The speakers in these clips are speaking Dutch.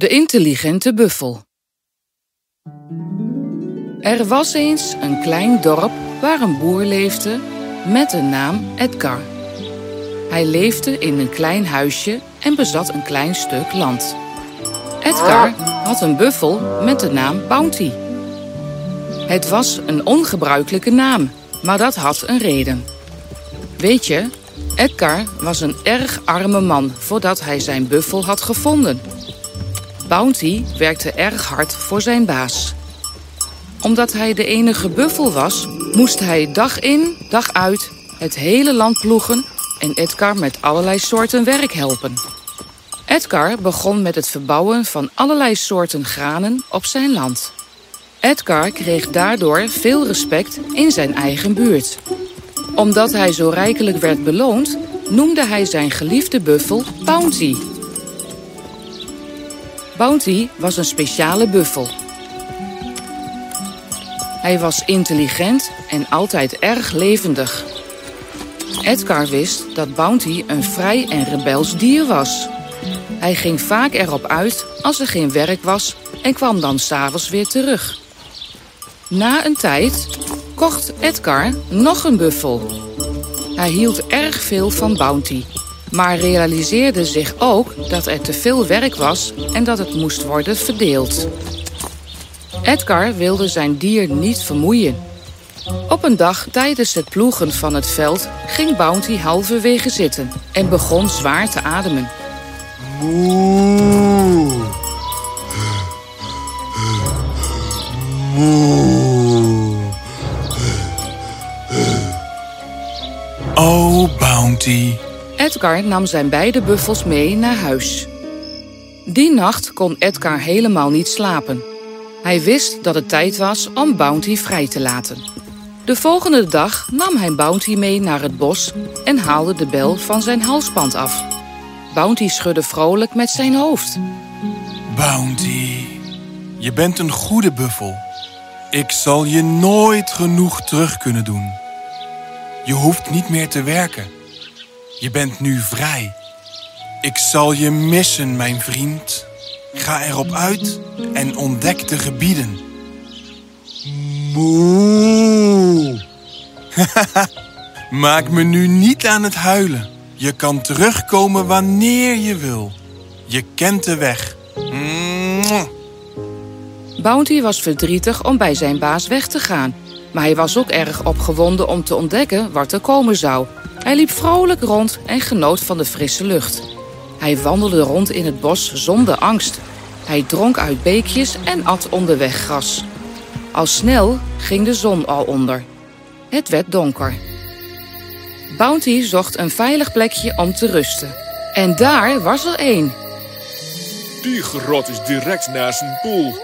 De intelligente buffel. Er was eens een klein dorp waar een boer leefde met de naam Edgar. Hij leefde in een klein huisje en bezat een klein stuk land. Edgar had een buffel met de naam Bounty. Het was een ongebruikelijke naam, maar dat had een reden. Weet je, Edgar was een erg arme man voordat hij zijn buffel had gevonden. Bounty werkte erg hard voor zijn baas. Omdat hij de enige buffel was, moest hij dag in, dag uit het hele land ploegen en Edgar met allerlei soorten werk helpen. Edgar begon met het verbouwen van allerlei soorten granen op zijn land. Edgar kreeg daardoor veel respect in zijn eigen buurt. Omdat hij zo rijkelijk werd beloond, noemde hij zijn geliefde buffel Bounty. Bounty was een speciale buffel. Hij was intelligent en altijd erg levendig. Edgar wist dat Bounty een vrij en rebels dier was. Hij ging vaak erop uit als er geen werk was en kwam dan s'avonds weer terug. Na een tijd kocht Edgar nog een buffel. Hij hield erg veel van Bounty, maar realiseerde zich ook dat er te veel werk was en dat het moest worden verdeeld. Edgar wilde zijn dier niet vermoeien. Op een dag tijdens het ploegen van het veld ging Bounty halverwege zitten en begon zwaar te ademen. Moe. Moe. Oh, Bounty. Edgar nam zijn beide buffels mee naar huis. Die nacht kon Edgar helemaal niet slapen. Hij wist dat het tijd was om Bounty vrij te laten. De volgende dag nam hij Bounty mee naar het bos en haalde de bel van zijn halsband af. Bounty schudde vrolijk met zijn hoofd. Bounty. Je bent een goede buffel. Ik zal je nooit genoeg terug kunnen doen. Je hoeft niet meer te werken. Je bent nu vrij. Ik zal je missen, mijn vriend. Ga erop uit en ontdek de gebieden. Moe. Maak me nu niet aan het huilen. Je kan terugkomen wanneer je wil. Je kent de weg. Mwah. Bounty was verdrietig om bij zijn baas weg te gaan. Maar hij was ook erg opgewonden om te ontdekken wat er komen zou. Hij liep vrolijk rond en genoot van de frisse lucht. Hij wandelde rond in het bos zonder angst. Hij dronk uit beekjes en at onderweg gras. Al snel ging de zon al onder. Het werd donker. Bounty zocht een veilig plekje om te rusten. En daar was er één. Die grot is direct naast zijn poel.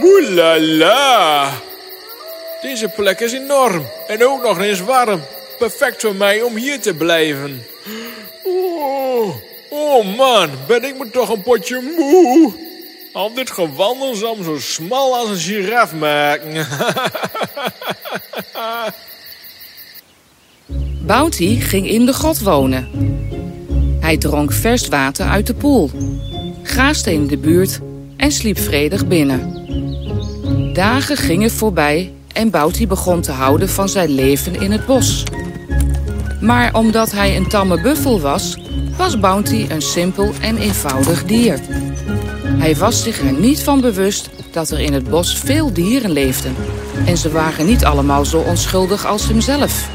Moelala! Deze plek is enorm en ook nog eens warm. Perfect voor mij om hier te blijven. Oh, oh man, ben ik me toch een potje moe. Al dit gewandel zal me zo smal als een giraf maken. Bounty ging in de grot wonen. Hij dronk vers water uit de poel, graaste in de buurt en sliep vredig binnen. Dagen gingen voorbij en Bounty begon te houden van zijn leven in het bos. Maar omdat hij een tamme buffel was, was Bounty een simpel en eenvoudig dier. Hij was zich er niet van bewust dat er in het bos veel dieren leefden. En ze waren niet allemaal zo onschuldig als hemzelf.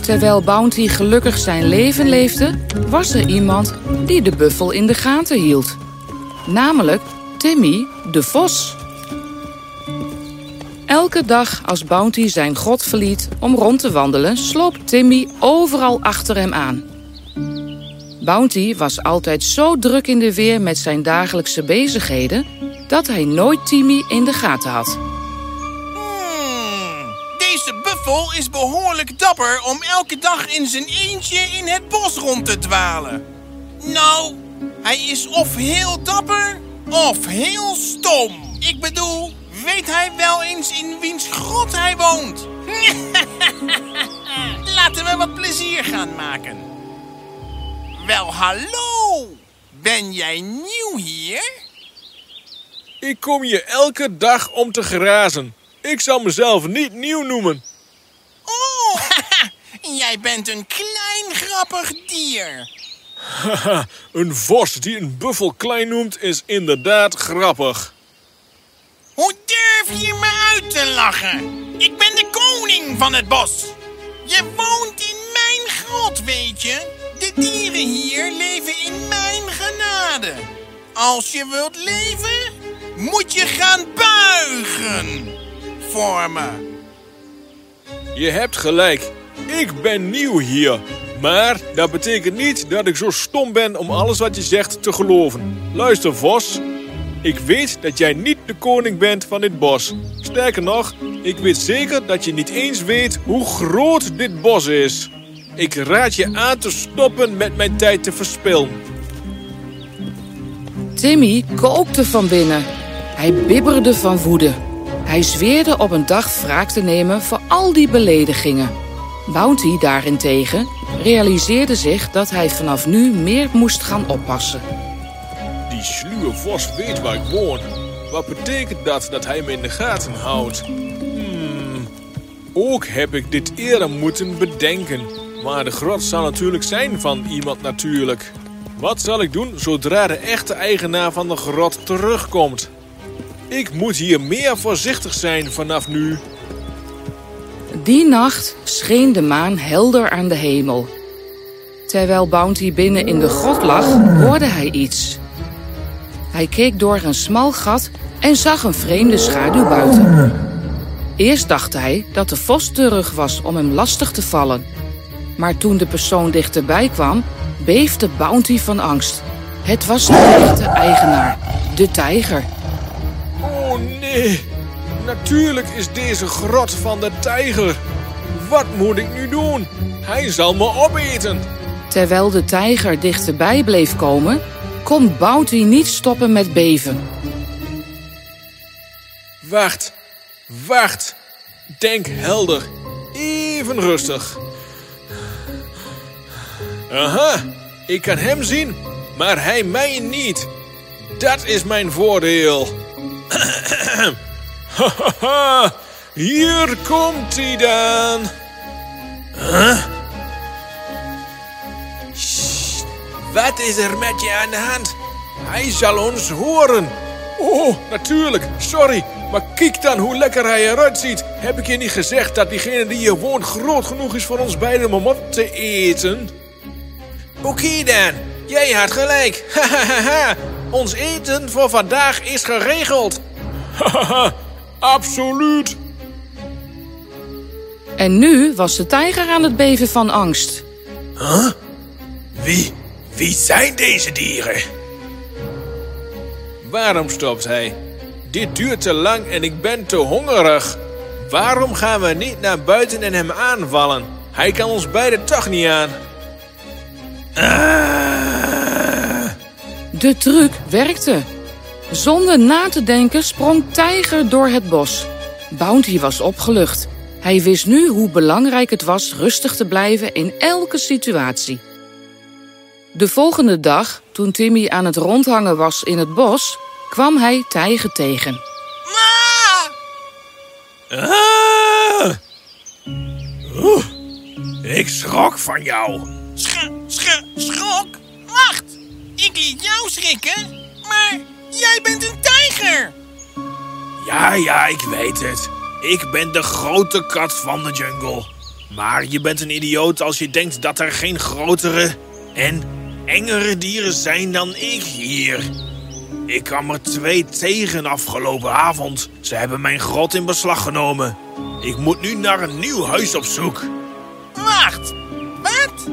Terwijl Bounty gelukkig zijn leven leefde, was er iemand die de buffel in de gaten hield. Namelijk Timmy de Vos. Elke dag als Bounty zijn grot verliet om rond te wandelen, sloop Timmy overal achter hem aan. Bounty was altijd zo druk in de weer met zijn dagelijkse bezigheden dat hij nooit Timmy in de gaten had. Hmm, deze buffel is behoorlijk dapper om elke dag in zijn eentje in het bos rond te dwalen. Nou, hij is of heel dapper of heel stom. Ik bedoel, weet hij wel eens in wiens grot hij woont? Laten we wat plezier gaan maken. Wel, hallo! Ben jij nieuw hier? Ik kom hier elke dag om te grazen. Ik zal mezelf niet nieuw noemen. Oh, jij bent een klein grappig dier. Een vos die een buffel klein noemt is inderdaad grappig. Hoe durf je me uit te lachen? Ik ben de koning van het bos. Je woont in mijn grot, weet je. De dieren hier leven in mijn genade. Als je wilt leven, moet je gaan buigen voor me. Je hebt gelijk. Ik ben nieuw hier. Maar dat betekent niet dat ik zo stom ben om alles wat je zegt te geloven. Luister, Vos. Ik weet dat jij niet de koning bent van dit bos. Sterker nog, ik weet zeker dat je niet eens weet hoe groot dit bos is. Ik raad je aan te stoppen met mijn tijd te verspillen. Timmy kookte van binnen. Hij bibberde van woede. Hij zweerde op een dag wraak te nemen voor al die beledigingen. Bounty daarentegen realiseerde zich dat hij vanaf nu meer moest gaan oppassen. Die sluwe vos weet waar ik woon. Wat betekent dat dat hij me in de gaten houdt? Hmm. Ook heb ik dit eerder moeten bedenken. Maar de grot zal natuurlijk zijn van iemand natuurlijk. Wat zal ik doen zodra de echte eigenaar van de grot terugkomt? Ik moet hier meer voorzichtig zijn vanaf nu. Die nacht scheen de maan helder aan de hemel. Terwijl Bounty binnen in de grot lag, hoorde hij iets. Hij keek door een smal gat en zag een vreemde schaduw buiten. Eerst dacht hij dat de vos terug was om hem lastig te vallen. Maar toen de persoon dichterbij kwam, beefde Bounty van angst. Het was de echte eigenaar, de tijger. Oh nee, natuurlijk is deze grot van de tijger. Wat moet ik nu doen? Hij zal me opeten. Terwijl de tijger dichterbij bleef komen, kon Bounty niet stoppen met beven. Wacht, wacht. Denk helder. Even rustig. Aha, ik kan hem zien, maar hij mij niet. Dat is mijn voordeel. Hier komt hij dan. Huh? Wat is er met je aan de hand? Hij zal ons horen. Oh, natuurlijk. Sorry. Maar kijk dan hoe lekker hij eruit ziet. Heb ik je niet gezegd dat diegene die hier woont groot genoeg is voor ons beiden om op te eten? Oké dan. Jij had gelijk. Hahaha. ons eten voor vandaag is geregeld. Hahaha. Absoluut. En nu was de tijger aan het beven van angst. Wie, wie zijn deze dieren? Waarom stopt hij? Dit duurt te lang en ik ben te hongerig. Waarom gaan we niet naar buiten en hem aanvallen? Hij kan ons beiden toch niet aan. Ah. De truc werkte. Zonder na te denken sprong Tijger door het bos. Bounty was opgelucht. Hij wist nu hoe belangrijk het was rustig te blijven in elke situatie. De volgende dag, toen Timmy aan het rondhangen was in het bos, kwam hij Tijger tegen. Ma! Ah. Oeh, ik schrok van jou. Sch, sch, schrok? Wacht! Ik liet jou schrikken, maar jij bent een tijger! Ja, ja, ik weet het. Ik ben de grote kat van de jungle. Maar je bent een idioot als je denkt dat er geen grotere en engere dieren zijn dan ik hier. Ik kwam er twee tegen afgelopen avond. Ze hebben mijn grot in beslag genomen. Ik moet nu naar een nieuw huis op zoek. Wacht! Wat?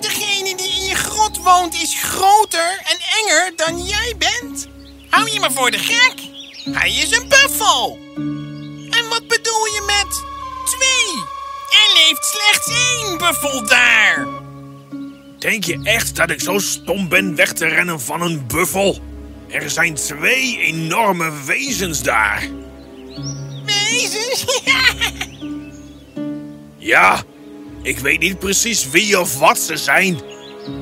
Degene die in je grot woont is groter en enger dan jij bent? Hou je me voor de gek? Hij is een buffel! En wat bedoel je met twee? Er leeft slechts één buffel daar! Denk je echt dat ik zo stom ben weg te rennen van een buffel? Er zijn twee enorme wezens daar. Wezens? Ja, ik weet niet precies wie of wat ze zijn.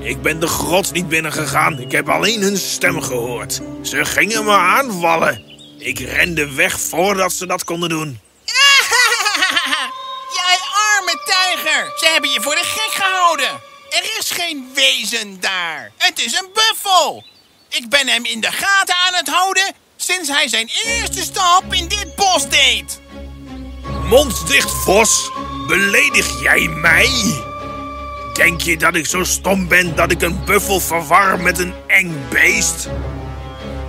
Ik ben de grot niet binnengegaan. Ik heb alleen hun stem gehoord. Ze gingen me aanvallen. Ik rende weg voordat ze dat konden doen. Jij arme tijger! Ze hebben je voor de gek gehouden. Er is geen wezen daar. Het is een buffel. Ik ben hem in de gaten aan het houden sinds hij zijn eerste stap in dit bos deed. Mond dicht, Vos. Beledig jij mij? Denk je dat ik zo stom ben dat ik een buffel verwar met een eng beest?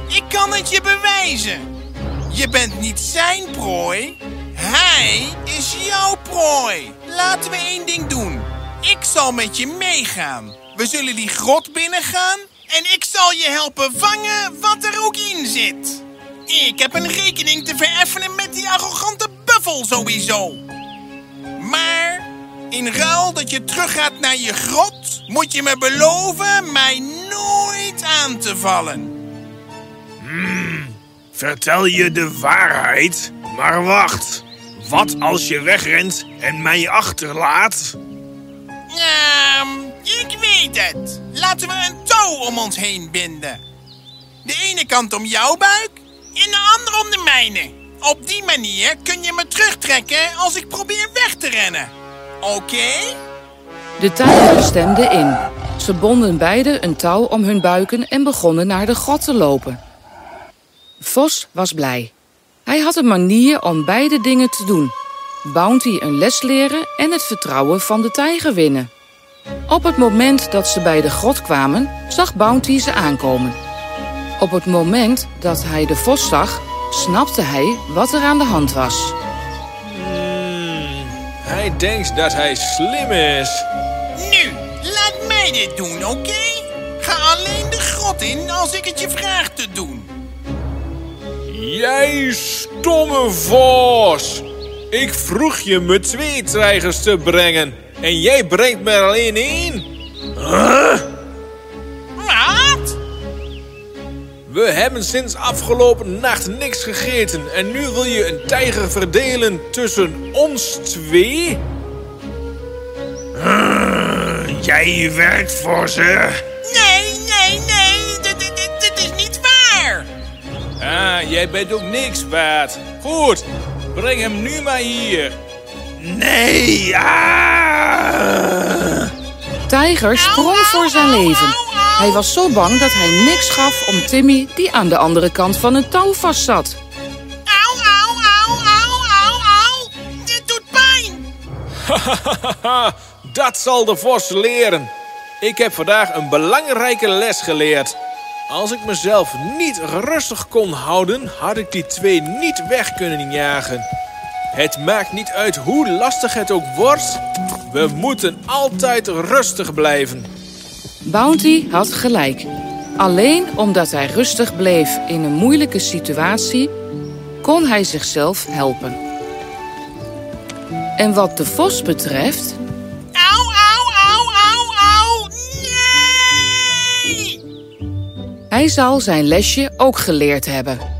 Ik kan het je bewijzen. Je bent niet zijn prooi. Hij is jouw prooi. Laten we één ding doen. Ik zal met je meegaan. We zullen die grot binnengaan en ik zal je helpen vangen wat er ook in zit. Ik heb een rekening te vereffenen met die arrogante buffel sowieso. Maar in ruil dat je teruggaat naar je grot, moet je me beloven mij nooit aan te vallen. Vertel je de waarheid? Maar wacht. Wat als je wegrent en mij achterlaat? Ehm, ik weet het. Laten we een touw om ons heen binden. De ene kant om jouw buik en de andere om de mijne. Op die manier kun je me terugtrekken als ik probeer weg te rennen. Oké? De tijger stemde in. Ze bonden beide een touw om hun buiken en begonnen naar de grot te lopen. Vos was blij. Hij had een manier om beide dingen te doen. Bounty een les leren en het vertrouwen van de tijger winnen. Op het moment dat ze bij de grot kwamen, zag Bounty ze aankomen. Op het moment dat hij de vos zag, snapte hij wat er aan de hand was. Hmm, hij denkt dat hij slim is. Nu, laat mij dit doen, oké? Ga alleen de grot in als ik het je vraag te doen. Jij stomme vos! Ik vroeg je me twee tijgers te brengen en jij brengt me er alleen één? Huh? Wat? We hebben sinds afgelopen nacht niks gegeten en nu wil je een tijger verdelen tussen ons twee? Huh, jij werkt voor ze. Nee, nee, nee, dit, dit, dit, dit is niet waar. Ah, jij bent ook niks waard. Goed, breng hem nu maar hier. Nee, ah! Tijger sprong voor zijn leven. Hij was zo bang dat hij niks gaf om Timmy, die aan de andere kant van een touw vastzat. Au, au, au, au, au, au. Dit doet pijn. Dat zal de vos leren. Ik heb vandaag een belangrijke les geleerd. Als ik mezelf niet rustig kon houden, had ik die twee niet weg kunnen jagen. Het maakt niet uit hoe lastig het ook wordt. We moeten altijd rustig blijven. Bounty had gelijk. Alleen omdat hij rustig bleef in een moeilijke situatie, kon hij zichzelf helpen. En wat de vos betreft, hij zal zijn lesje ook geleerd hebben.